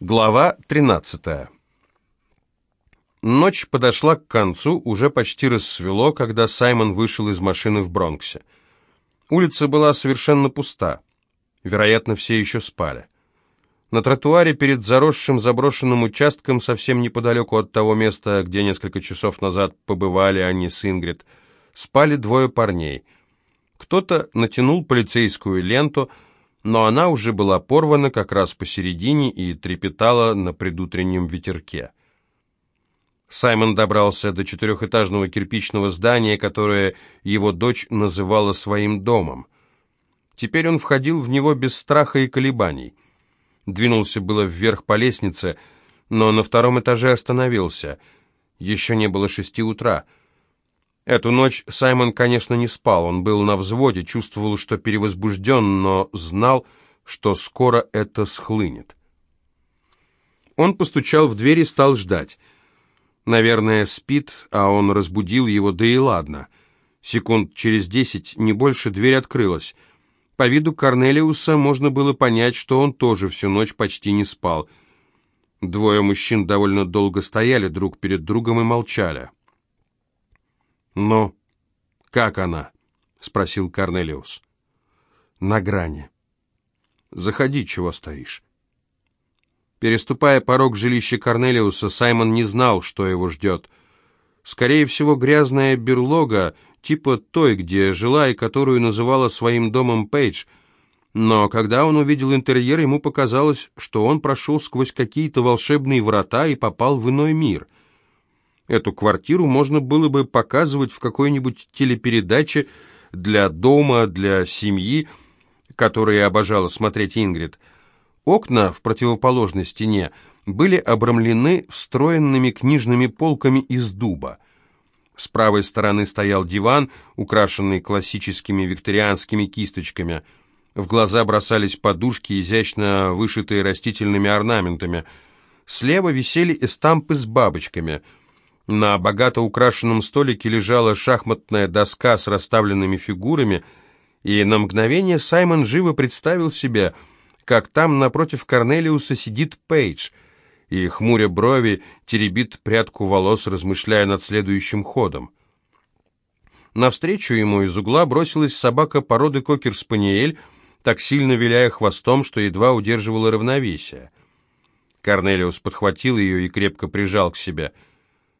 Глава 13. Ночь подошла к концу, уже почти рассвело, когда Саймон вышел из машины в Бронксе. Улица была совершенно пуста. Вероятно, все еще спали. На тротуаре перед заросшим заброшенным участком, совсем неподалеку от того места, где несколько часов назад побывали они с Ингрид, спали двое парней. Кто-то натянул полицейскую ленту, но она уже была порвана как раз посередине и трепетала на предутреннем ветерке. Саймон добрался до четырехэтажного кирпичного здания, которое его дочь называла своим домом. Теперь он входил в него без страха и колебаний. Двинулся было вверх по лестнице, но на втором этаже остановился. Еще не было шести утра — Эту ночь Саймон, конечно, не спал, он был на взводе, чувствовал, что перевозбужден, но знал, что скоро это схлынет. Он постучал в дверь и стал ждать. Наверное, спит, а он разбудил его, да и ладно. Секунд через десять, не больше, дверь открылась. По виду Корнелиуса можно было понять, что он тоже всю ночь почти не спал. Двое мужчин довольно долго стояли друг перед другом и молчали. «Ну, как она?» — спросил Корнелиус. «На грани». «Заходи, чего стоишь». Переступая порог жилища Корнелиуса, Саймон не знал, что его ждет. Скорее всего, грязная берлога, типа той, где жила и которую называла своим домом Пейдж. Но когда он увидел интерьер, ему показалось, что он прошел сквозь какие-то волшебные врата и попал в иной мир. Эту квартиру можно было бы показывать в какой-нибудь телепередаче для дома, для семьи, которые обожала смотреть Ингрид. Окна в противоположной стене были обрамлены встроенными книжными полками из дуба. С правой стороны стоял диван, украшенный классическими викторианскими кисточками. В глаза бросались подушки, изящно вышитые растительными орнаментами. Слева висели эстампы с бабочками — на богато украшенном столике лежала шахматная доска с расставленными фигурами, и на мгновение Саймон живо представил себе, как там напротив Корнелиуса сидит Пейдж, и, хмуря брови, теребит прядку волос, размышляя над следующим ходом. Навстречу ему из угла бросилась собака породы кокер-спаниель, так сильно виляя хвостом, что едва удерживала равновесие. Корнелиус подхватил ее и крепко прижал к себе —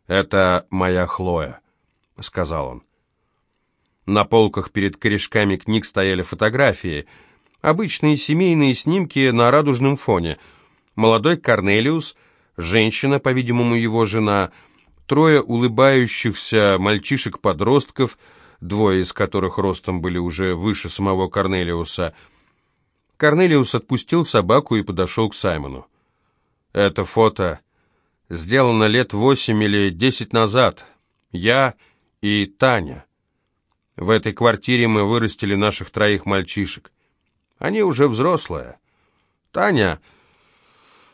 «Это моя Хлоя», — сказал он. На полках перед корешками книг стояли фотографии, обычные семейные снимки на радужном фоне. Молодой Корнелиус, женщина, по-видимому, его жена, трое улыбающихся мальчишек-подростков, двое из которых ростом были уже выше самого Корнелиуса. Корнелиус отпустил собаку и подошел к Саймону. «Это фото сделано лет восемь или десять назад. Я и Таня. В этой квартире мы вырастили наших троих мальчишек. Они уже взрослые. Таня...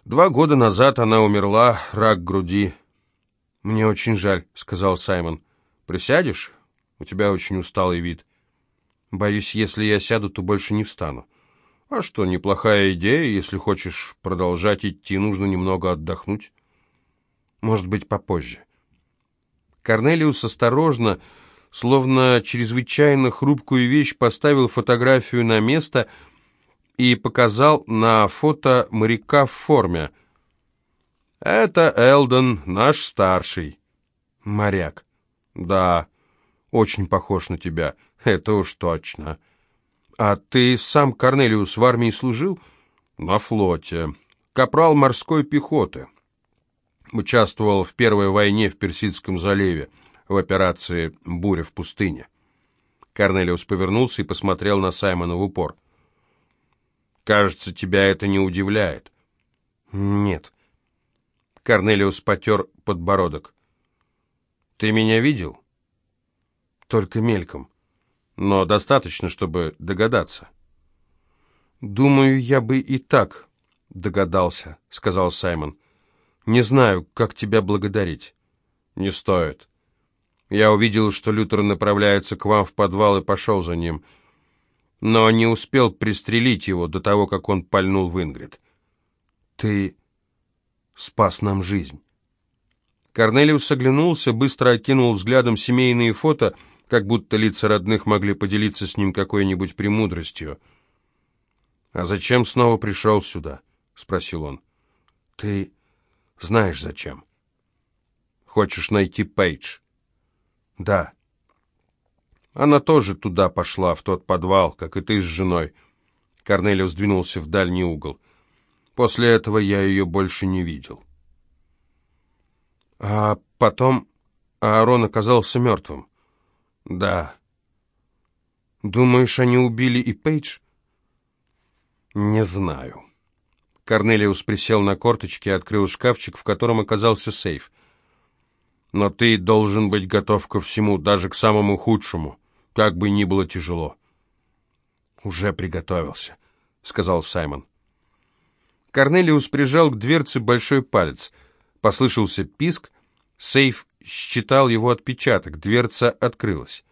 Два года назад она умерла, рак груди. «Мне очень жаль», — сказал Саймон. «Присядешь? У тебя очень усталый вид». «Боюсь, если я сяду, то больше не встану». «А что, неплохая идея. Если хочешь продолжать идти, нужно немного отдохнуть». Может быть, попозже. Корнелиус осторожно, словно чрезвычайно хрупкую вещь, поставил фотографию на место и показал на фото моряка в форме. «Это Элдон, наш старший». «Моряк». «Да, очень похож на тебя, это уж точно». «А ты сам, Корнелиус, в армии служил?» «На флоте. Капрал морской пехоты» участвовал в Первой войне в Персидском заливе, в операции «Буря в пустыне». Корнелиус повернулся и посмотрел на Саймона в упор. «Кажется, тебя это не удивляет». «Нет». Корнелиус потер подбородок. «Ты меня видел?» «Только мельком. Но достаточно, чтобы догадаться». «Думаю, я бы и так догадался», — сказал Саймон. Не знаю, как тебя благодарить. Не стоит. Я увидел, что Лютер направляется к вам в подвал и пошел за ним, но не успел пристрелить его до того, как он пальнул в Ингрид. Ты спас нам жизнь. Корнелиус оглянулся, быстро окинул взглядом семейные фото, как будто лица родных могли поделиться с ним какой-нибудь премудростью. «А зачем снова пришел сюда?» — спросил он. «Ты знаешь, зачем. Хочешь найти Пейдж?» «Да». Она тоже туда пошла, в тот подвал, как и ты с женой. Корнелиус двинулся в дальний угол. После этого я ее больше не видел. А потом Аарон оказался мертвым. Да. Думаешь, они убили и Пейдж? Не знаю. Корнелиус присел на корточки и открыл шкафчик, в котором оказался сейф. Но ты должен быть готов ко всему, даже к самому худшему, как бы ни было тяжело. Уже приготовился, сказал Саймон. Корнелиус прижал к дверце большой палец. Послышался писк, сейф считал его отпечаток, дверца открылась.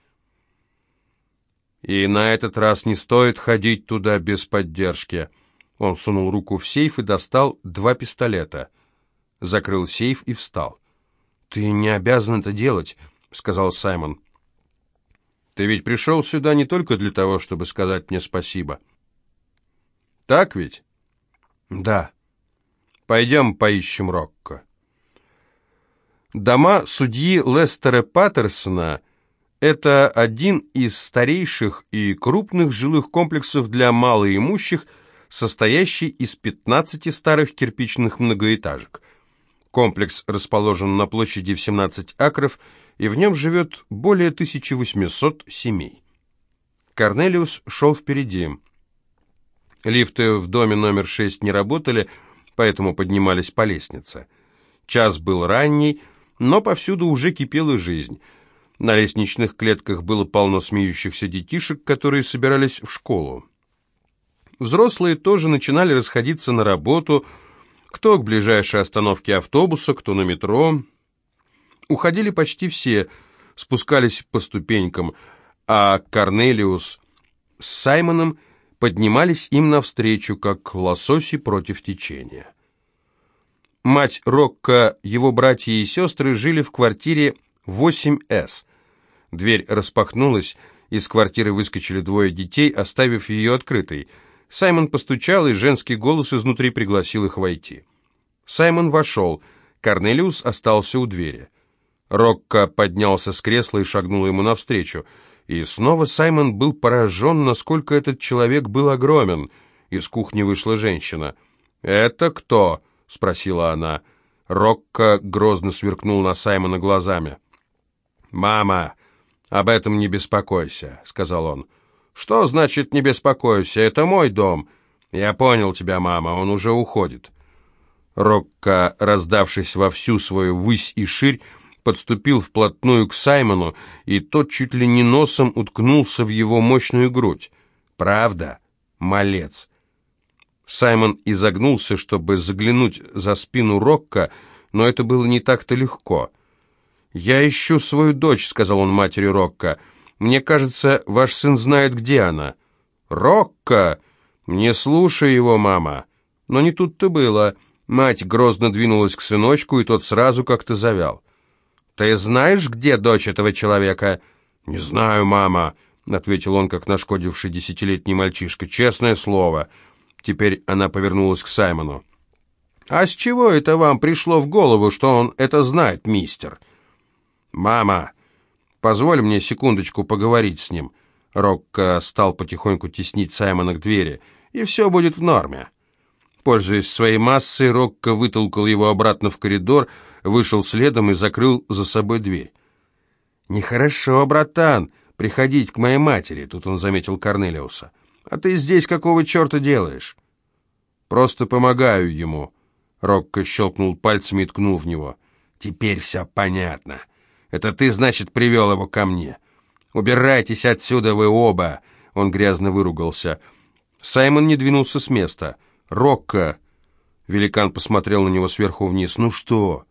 И на этот раз не стоит ходить туда без поддержки. Он сунул руку в сейф и достал два пистолета. Закрыл сейф и встал. «Ты не обязан это делать», — сказал Саймон. «Ты ведь пришел сюда не только для того, чтобы сказать мне спасибо». «Так ведь?» «Да». «Пойдем поищем Рокко». Дома судьи Лестера Паттерсона – это один из старейших и крупных жилых комплексов для малоимущих, состоящий из 15 старых кирпичных многоэтажек. Комплекс расположен на площади в 17 акров, и в нем живет более 1800 семей. Корнелиус шел впереди. Лифты в доме номер 6 не работали, поэтому поднимались по лестнице. Час был ранний, но повсюду уже кипела жизнь. На лестничных клетках было полно смеющихся детишек, которые собирались в школу. Взрослые тоже начинали расходиться на работу, кто к ближайшей остановке автобуса, кто на метро. Уходили почти все, спускались по ступенькам, а Корнелиус с Саймоном поднимались им навстречу, как лососи против течения. Мать Рокко, его братья и сестры жили в квартире 8С. Дверь распахнулась, из квартиры выскочили двое детей, оставив ее открытой. Саймон постучал, и женский голос изнутри пригласил их войти. Саймон вошел, Корнелиус остался у двери. Рокко поднялся с кресла и шагнул ему навстречу. И снова Саймон был поражен, насколько этот человек был огромен. Из кухни вышла женщина. «Это кто?» — спросила она. Рокко грозно сверкнул на Саймона глазами. «Мама, об этом не беспокойся», — сказал он. «Что значит «не беспокойся»? Это мой дом». «Я понял тебя, мама, он уже уходит». Рокко, раздавшись во всю свою высь и ширь, подступил вплотную к Саймону, и тот чуть ли не носом уткнулся в его мощную грудь. «Правда? Малец!» Саймон изогнулся, чтобы заглянуть за спину Рокко, но это было не так-то легко. «Я ищу свою дочь», — сказал он матери Рокко. «Мне кажется, ваш сын знает, где она». «Рокко! Не слушай его, мама!» Но не тут-то было. Мать грозно двинулась к сыночку, и тот сразу как-то завял. «Ты знаешь, где дочь этого человека?» «Не знаю, мама», — ответил он, как нашкодивший десятилетний мальчишка. «Честное слово». Теперь она повернулась к Саймону. «А с чего это вам пришло в голову, что он это знает, мистер?» «Мама, позволь мне секундочку поговорить с ним». Рокко стал потихоньку теснить Саймона к двери. «И все будет в норме». Пользуясь своей массой, Рокко вытолкал его обратно в коридор, вышел следом и закрыл за собой дверь. «Нехорошо, братан, приходить к моей матери», — тут он заметил Корнелиуса. «А ты здесь какого черта делаешь?» «Просто помогаю ему», — Рокко щелкнул пальцами и ткнул в него. «Теперь все понятно. Это ты, значит, привел его ко мне. Убирайтесь отсюда вы оба!» Он грязно выругался. Саймон не двинулся с места. «Рокко!» Великан посмотрел на него сверху вниз. «Ну что?»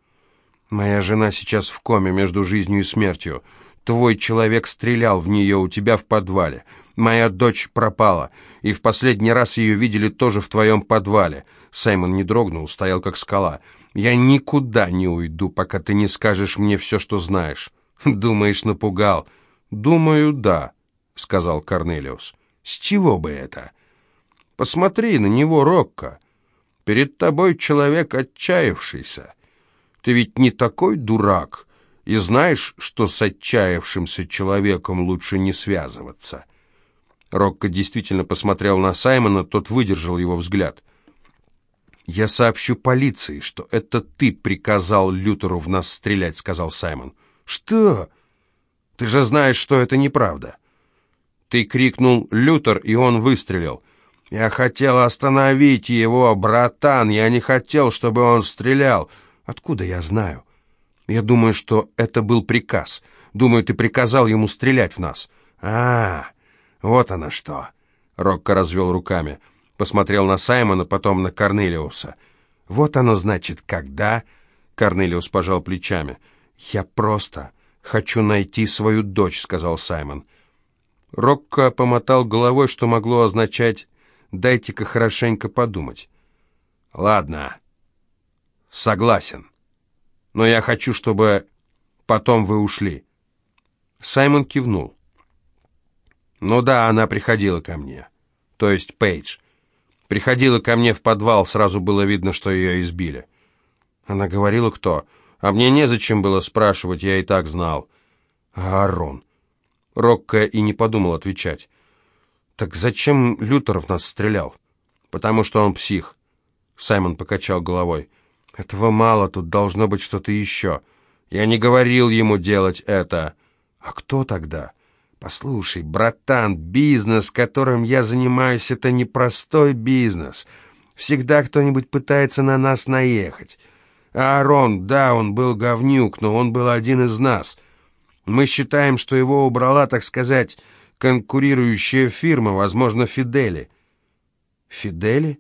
«Моя жена сейчас в коме между жизнью и смертью. Твой человек стрелял в нее у тебя в подвале. Моя дочь пропала, и в последний раз ее видели тоже в твоем подвале». Саймон не дрогнул, стоял как скала. Я никуда не уйду, пока ты не скажешь мне все, что знаешь. Думаешь, напугал? Думаю, да, сказал Корнелиус. С чего бы это? Посмотри на него, Рокко. Перед тобой человек отчаявшийся. Ты ведь не такой дурак, и знаешь, что с отчаявшимся человеком лучше не связываться. Рокко действительно посмотрел на Саймона, тот выдержал его взгляд. «Я сообщу полиции, что это ты приказал Лютеру в нас стрелять», — сказал Саймон. «Что? Ты же знаешь, что это неправда». Ты крикнул «Лютер», и он выстрелил. «Я хотел остановить его, братан, я не хотел, чтобы он стрелял». «Откуда я знаю?» «Я думаю, что это был приказ. Думаю, ты приказал ему стрелять в нас». «А, вот оно что!» Рокко развел руками. Посмотрел на Саймона, потом на Корнелиуса. «Вот оно значит, когда...» Корнелиус пожал плечами. «Я просто хочу найти свою дочь», — сказал Саймон. Рокко помотал головой, что могло означать «дайте-ка хорошенько подумать». «Ладно, согласен, но я хочу, чтобы потом вы ушли». Саймон кивнул. «Ну да, она приходила ко мне, то есть Пейдж. Приходила ко мне в подвал, сразу было видно, что ее избили». Она говорила, кто? А мне незачем было спрашивать, я и так знал. Аарон. Рокко и не подумал отвечать. «Так зачем Лютер в нас стрелял?» «Потому что он псих». Саймон покачал головой. «Этого мало, тут должно быть что-то еще. Я не говорил ему делать это». «А кто тогда?» «Послушай, братан, бизнес, которым я занимаюсь, это непростой бизнес. Всегда кто-нибудь пытается на нас наехать. Аарон, да, он был говнюк, но он был один из нас». Мы считаем, что его убрала, так сказать, конкурирующая фирма, возможно, Фидели. Фидели?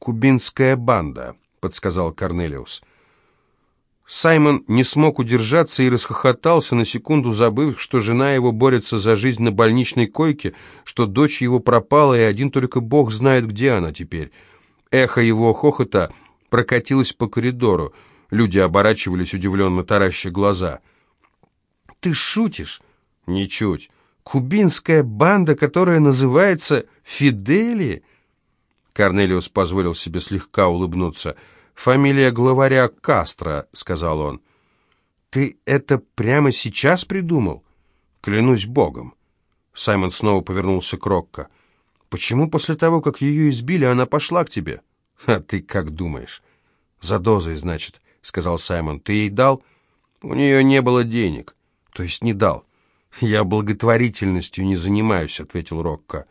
Кубинская банда, подсказал Корнелиус. Саймон не смог удержаться и расхохотался, на секунду забыв, что жена его борется за жизнь на больничной койке, что дочь его пропала, и один только Бог знает, где она теперь. Эхо его хохота прокатилось по коридору. Люди оборачивались, удивленно тараща глаза — ты шутишь? Ничуть. Кубинская банда, которая называется Фидели? Корнелиус позволил себе слегка улыбнуться. «Фамилия главаря Кастро», — сказал он. «Ты это прямо сейчас придумал?» «Клянусь богом». Саймон снова повернулся к Рокко. «Почему после того, как ее избили, она пошла к тебе?» «А ты как думаешь?» «За дозой, значит», — сказал Саймон. «Ты ей дал?» «У нее не было денег». То есть не дал. Я благотворительностью не занимаюсь, ответил Рокко.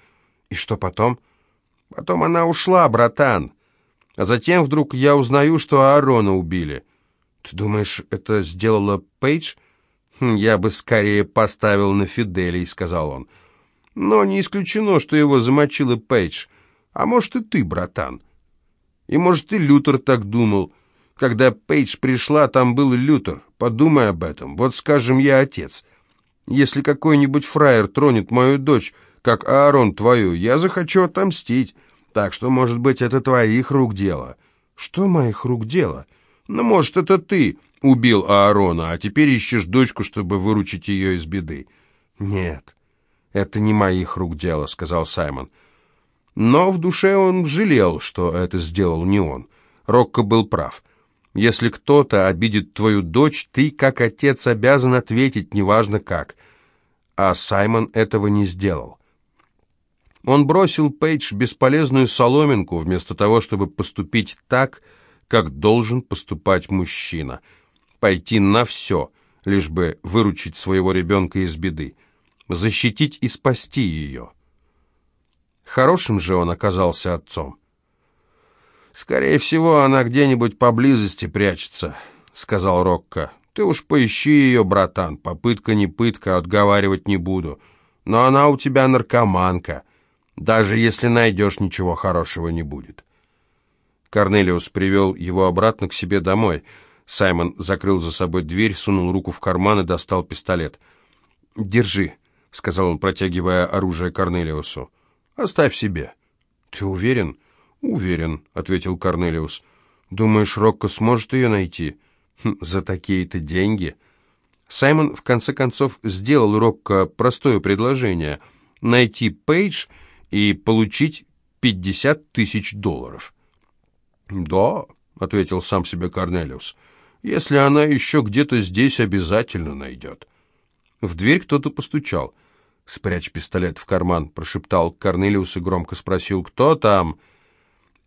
И что потом? Потом она ушла, братан. А затем вдруг я узнаю, что Аарона убили. Ты думаешь, это сделала Пейдж? Хм, я бы скорее поставил на Фиделей, сказал он. Но не исключено, что его замочила Пейдж. А может и ты, братан. И может и Лютер так думал. Когда Пейдж пришла, там был Лютер. Подумай об этом. Вот, скажем, я отец. Если какой-нибудь фраер тронет мою дочь, как Аарон твою, я захочу отомстить. Так что, может быть, это твоих рук дело. Что моих рук дело? Ну, может, это ты убил Аарона, а теперь ищешь дочку, чтобы выручить ее из беды. Нет, это не моих рук дело, сказал Саймон. Но в душе он жалел, что это сделал не он. Рокко был прав. Если кто-то обидит твою дочь, ты, как отец, обязан ответить, неважно как. А Саймон этого не сделал. Он бросил Пейдж бесполезную соломинку, вместо того, чтобы поступить так, как должен поступать мужчина. Пойти на все, лишь бы выручить своего ребенка из беды, защитить и спасти ее. Хорошим же он оказался отцом. «Скорее всего, она где-нибудь поблизости прячется», — сказал Рокко. «Ты уж поищи ее, братан. Попытка не пытка, отговаривать не буду. Но она у тебя наркоманка. Даже если найдешь, ничего хорошего не будет». Корнелиус привел его обратно к себе домой. Саймон закрыл за собой дверь, сунул руку в карман и достал пистолет. «Держи», — сказал он, протягивая оружие Корнелиусу. «Оставь себе». «Ты уверен?» «Уверен», — ответил Корнелиус. Думаешь, Рокко сможет ее найти? Хм, за такие-то деньги. Саймон, в конце концов, сделал Рокко простое предложение — найти Пейдж и получить 50 тысяч долларов. «Да», — ответил сам себе Корнелиус, — «если она еще где-то здесь, обязательно найдет». В дверь кто-то постучал. «Спрячь пистолет в карман», — прошептал Корнелиус и громко спросил, «Кто там?»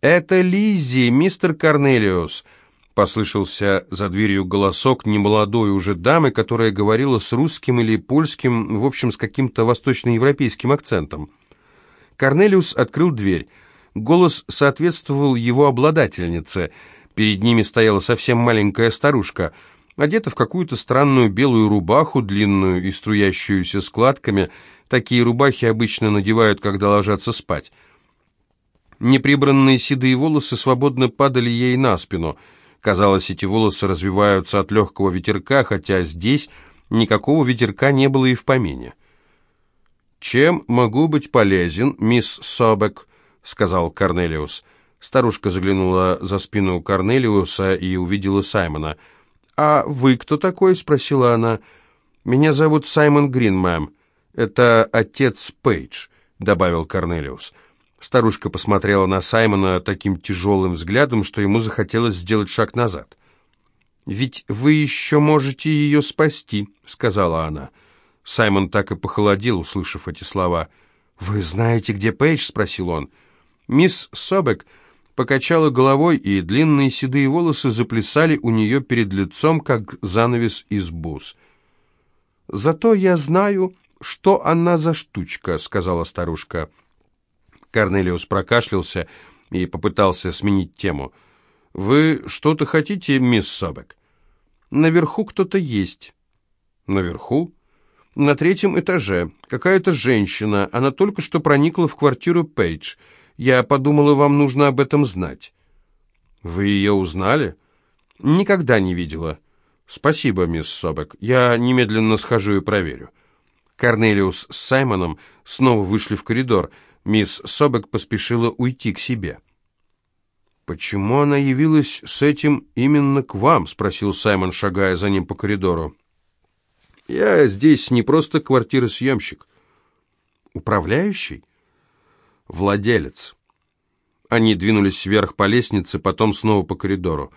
«Это Лиззи, мистер Корнелиус», — послышался за дверью голосок немолодой уже дамы, которая говорила с русским или польским, в общем, с каким-то восточноевропейским акцентом. Корнелиус открыл дверь. Голос соответствовал его обладательнице. Перед ними стояла совсем маленькая старушка, одета в какую-то странную белую рубаху, длинную и струящуюся складками. Такие рубахи обычно надевают, когда ложатся спать. Неприбранные седые волосы свободно падали ей на спину. Казалось, эти волосы развиваются от легкого ветерка, хотя здесь никакого ветерка не было и в помине. «Чем могу быть полезен, мисс Собек?» — сказал Корнелиус. Старушка заглянула за спину Корнелиуса и увидела Саймона. «А вы кто такой?» — спросила она. «Меня зовут Саймон Грин, мэм. Это отец Пейдж», — добавил Корнелиус. Старушка посмотрела на Саймона таким тяжелым взглядом, что ему захотелось сделать шаг назад. «Ведь вы еще можете ее спасти», — сказала она. Саймон так и похолодел, услышав эти слова. «Вы знаете, где Пейдж?» — спросил он. Мисс Собек покачала головой, и длинные седые волосы заплясали у нее перед лицом, как занавес из бус. «Зато я знаю, что она за штучка», — сказала старушка. Корнелиус прокашлялся и попытался сменить тему. «Вы что-то хотите, мисс Собек?» «Наверху кто-то есть». «Наверху?» «На третьем этаже. Какая-то женщина. Она только что проникла в квартиру Пейдж. Я подумала, вам нужно об этом знать». «Вы ее узнали?» «Никогда не видела». «Спасибо, мисс Собек. Я немедленно схожу и проверю». Корнелиус с Саймоном снова вышли в коридор – Мисс Собек поспешила уйти к себе. «Почему она явилась с этим именно к вам?» — спросил Саймон, шагая за ним по коридору. «Я здесь не просто квартиросъемщик. Управляющий?» «Владелец». Они двинулись вверх по лестнице, потом снова по коридору.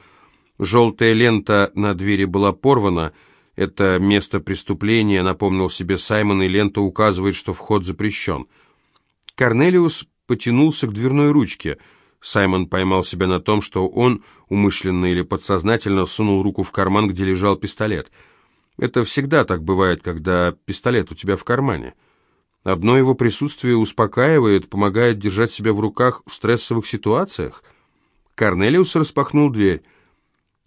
Желтая лента на двери была порвана. Это место преступления, напомнил себе Саймон, и лента указывает, что вход запрещен. Корнелиус потянулся к дверной ручке. Саймон поймал себя на том, что он умышленно или подсознательно сунул руку в карман, где лежал пистолет. Это всегда так бывает, когда пистолет у тебя в кармане. Одно его присутствие успокаивает, помогает держать себя в руках в стрессовых ситуациях. Корнелиус распахнул дверь.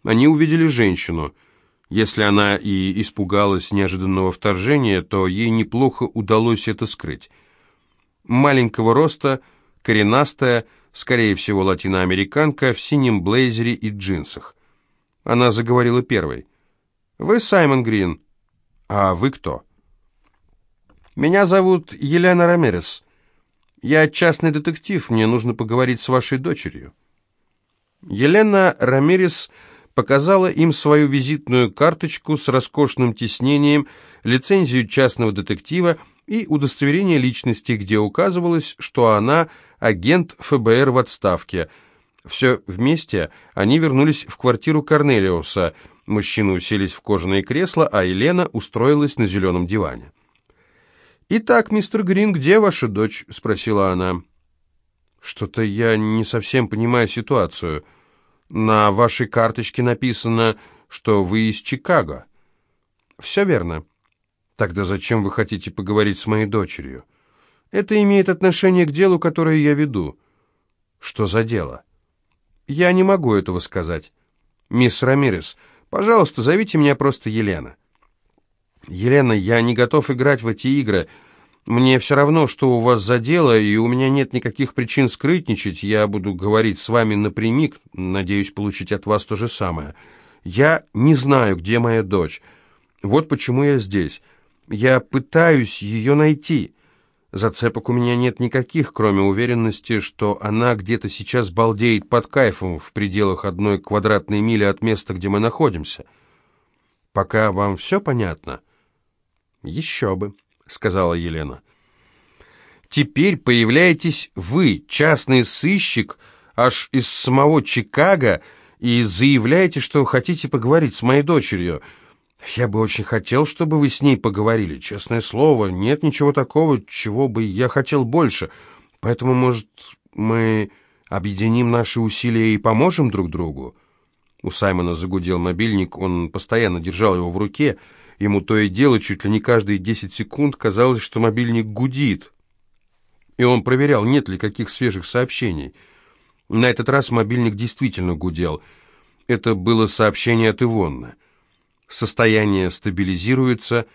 Они увидели женщину. Если она и испугалась неожиданного вторжения, то ей неплохо удалось это скрыть маленького роста, коренастая, скорее всего, латиноамериканка, в синем блейзере и джинсах. Она заговорила первой. «Вы Саймон Грин. А вы кто?» «Меня зовут Елена Рамерес. Я частный детектив, мне нужно поговорить с вашей дочерью». Елена Рамерес показала им свою визитную карточку с роскошным тиснением, лицензию частного детектива и удостоверение личности, где указывалось, что она агент ФБР в отставке. Все вместе они вернулись в квартиру Корнелиуса. Мужчины уселись в кожаное кресло, а Елена устроилась на зеленом диване. «Итак, мистер Грин, где ваша дочь?» — спросила она. «Что-то я не совсем понимаю ситуацию. На вашей карточке написано, что вы из Чикаго». «Все верно». Тогда зачем вы хотите поговорить с моей дочерью? Это имеет отношение к делу, которое я веду. Что за дело? Я не могу этого сказать. Мисс Рамирес, пожалуйста, зовите меня просто Елена. Елена, я не готов играть в эти игры. Мне все равно, что у вас за дело, и у меня нет никаких причин скрытничать. Я буду говорить с вами напрямик, надеюсь получить от вас то же самое. Я не знаю, где моя дочь. Вот почему я здесь. Я пытаюсь ее найти. Зацепок у меня нет никаких, кроме уверенности, что она где-то сейчас балдеет под кайфом в пределах одной квадратной мили от места, где мы находимся. Пока вам все понятно? Еще бы, сказала Елена. Теперь появляетесь вы, частный сыщик, аж из самого Чикаго, и заявляете, что хотите поговорить с моей дочерью. Я бы очень хотел, чтобы вы с ней поговорили. Честное слово, нет ничего такого, чего бы я хотел больше. Поэтому, может, мы объединим наши усилия и поможем друг другу?» У Саймона загудел мобильник, он постоянно держал его в руке. Ему то и дело, чуть ли не каждые десять секунд, казалось, что мобильник гудит. И он проверял, нет ли каких свежих сообщений. На этот раз мобильник действительно гудел. Это было сообщение от Ивонны. Состояние стабилизируется.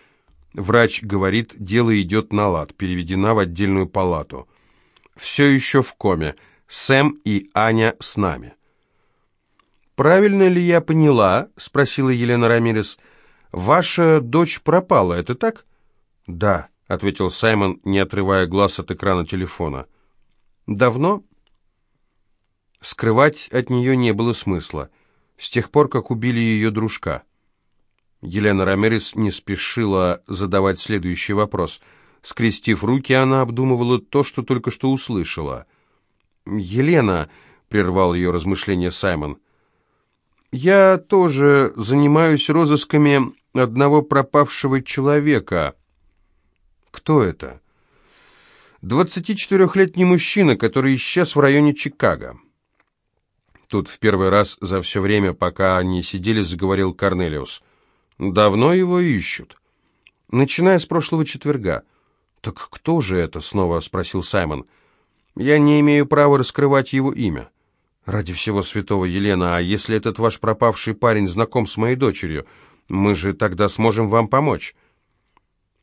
Врач говорит, дело идет на лад, переведена в отдельную палату. Все еще в коме. Сэм и Аня с нами. «Правильно ли я поняла?» — спросила Елена Рамирес. «Ваша дочь пропала, это так?» «Да», — ответил Саймон, не отрывая глаз от экрана телефона. «Давно?» Скрывать от нее не было смысла. С тех пор, как убили ее дружка. Елена Рамерес не спешила задавать следующий вопрос. Скрестив руки, она обдумывала то, что только что услышала. «Елена», — прервал ее размышления Саймон, — «я тоже занимаюсь розысками одного пропавшего человека». «Кто это?» «24-летний мужчина, который исчез в районе Чикаго». Тут в первый раз за все время, пока они сидели, заговорил Корнелиус — Давно его ищут. Начиная с прошлого четверга. Так кто же это? Снова спросил Саймон. Я не имею права раскрывать его имя. Ради всего святого, Елена, а если этот ваш пропавший парень знаком с моей дочерью, мы же тогда сможем вам помочь.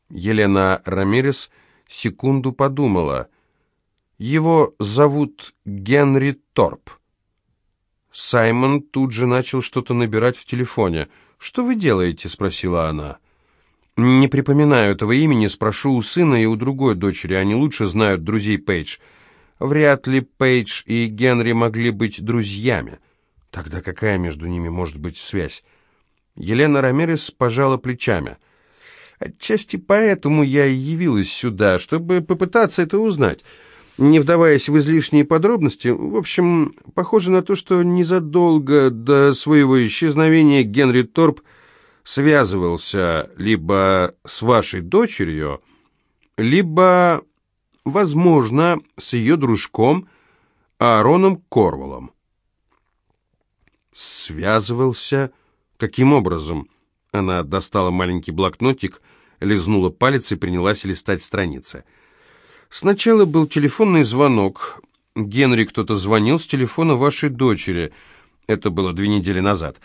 Елена Рамирес секунду подумала. Его зовут Генри Торп. Саймон тут же начал что-то набирать в телефоне — «Что вы делаете?» — спросила она. «Не припоминаю этого имени, спрошу у сына и у другой дочери, они лучше знают друзей Пейдж. Вряд ли Пейдж и Генри могли быть друзьями. Тогда какая между ними может быть связь?» Елена Рамерес пожала плечами. «Отчасти поэтому я и явилась сюда, чтобы попытаться это узнать». Не вдаваясь в излишние подробности, в общем, похоже на то, что незадолго до своего исчезновения Генри Торп связывался либо с вашей дочерью, либо, возможно, с ее дружком Аароном Корвалом. Связывался? Каким образом? Она достала маленький блокнотик, лизнула палец и принялась листать страницы. — Сначала был телефонный звонок. Генри кто-то звонил с телефона вашей дочери. Это было две недели назад.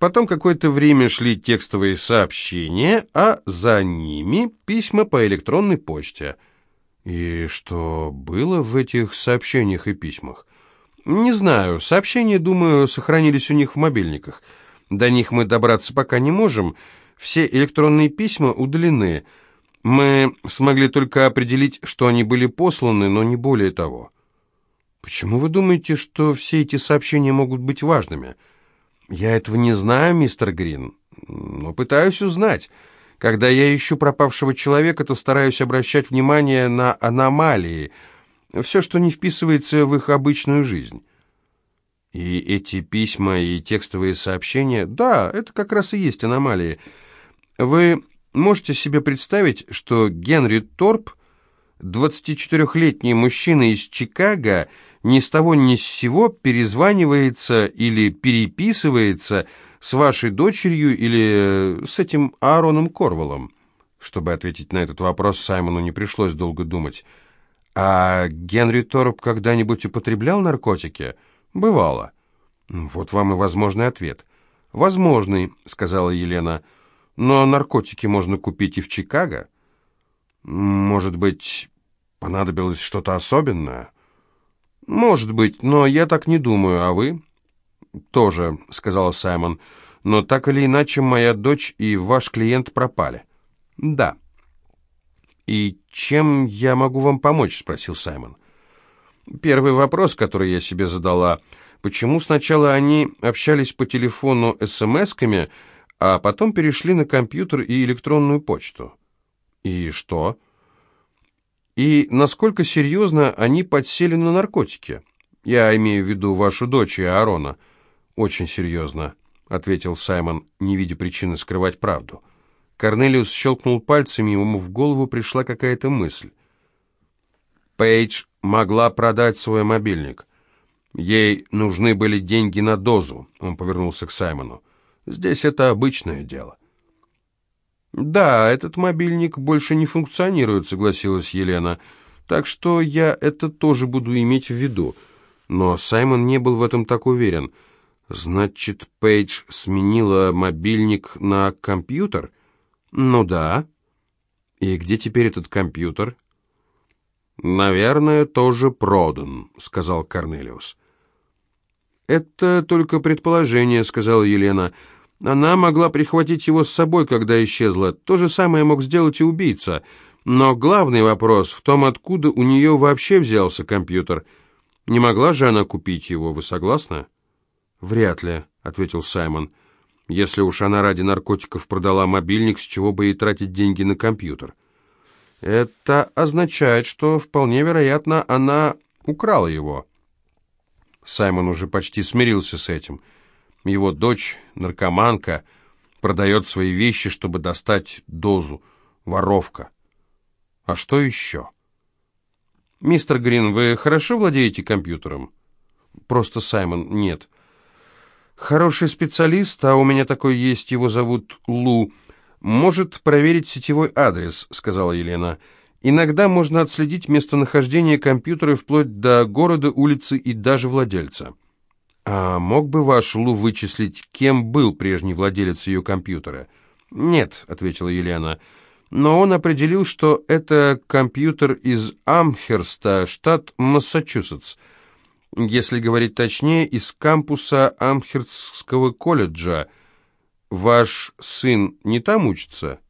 Потом какое-то время шли текстовые сообщения, а за ними письма по электронной почте. И что было в этих сообщениях и письмах? Не знаю. Сообщения, думаю, сохранились у них в мобильниках. До них мы добраться пока не можем. Все электронные письма удалены. Мы смогли только определить, что они были посланы, но не более того. Почему вы думаете, что все эти сообщения могут быть важными? Я этого не знаю, мистер Грин, но пытаюсь узнать. Когда я ищу пропавшего человека, то стараюсь обращать внимание на аномалии, все, что не вписывается в их обычную жизнь. И эти письма и текстовые сообщения, да, это как раз и есть аномалии. Вы Можете себе представить, что Генри Торп, 24-летний мужчина из Чикаго, ни с того ни с сего перезванивается или переписывается с вашей дочерью или с этим Аароном Корвалом? Чтобы ответить на этот вопрос, Саймону не пришлось долго думать. А Генри Торп когда-нибудь употреблял наркотики? Бывало. Вот вам и возможный ответ. «Возможный», — сказала Елена, — но наркотики можно купить и в Чикаго. Может быть, понадобилось что-то особенное? Может быть, но я так не думаю, а вы? Тоже, сказал Саймон. Но так или иначе, моя дочь и ваш клиент пропали. Да. «И чем я могу вам помочь?» — спросил Саймон. «Первый вопрос, который я себе задала, почему сначала они общались по телефону смс-ками, а потом перешли на компьютер и электронную почту?» «И что?» «И насколько серьезно они подсели на наркотики?» «Я имею в виду вашу дочь и Аарона». «Очень серьезно», — ответил Саймон, не видя причины скрывать правду. Корнелиус щелкнул пальцами, и ему в голову пришла какая-то мысль. Пейдж могла продать свой мобильник. Ей нужны были деньги на дозу, он повернулся к Саймону. Здесь это обычное дело. «Да, этот мобильник больше не функционирует», — согласилась Елена. «Так что я это тоже буду иметь в виду». Но Саймон не был в этом так уверен. «Значит, Пейдж сменила мобильник на компьютер?» «Ну да». «И где теперь этот компьютер?» «Наверное, тоже продан», — сказал Корнелиус. «Это только предположение», — сказала Елена. «Она могла прихватить его с собой, когда исчезла. То же самое мог сделать и убийца. Но главный вопрос в том, откуда у нее вообще взялся компьютер. Не могла же она купить его, вы согласны?» «Вряд ли», — ответил Саймон. Если уж она ради наркотиков продала мобильник, с чего бы ей тратить деньги на компьютер? Это означает, что вполне вероятно она украла его. Саймон уже почти смирился с этим. Его дочь, наркоманка, продает свои вещи, чтобы достать дозу. Воровка. А что еще? «Мистер Грин, вы хорошо владеете компьютером?» «Просто Саймон, нет». Хороший специалист, а у меня такой есть, его зовут Лу, может проверить сетевой адрес, сказала Елена. Иногда можно отследить местонахождение компьютера вплоть до города, улицы и даже владельца. А мог бы ваш Лу вычислить, кем был прежний владелец ее компьютера? Нет, ответила Елена. Но он определил, что это компьютер из Амхерста, штат Массачусетс если говорить точнее, из кампуса Амхерстского колледжа. Ваш сын не там учится?»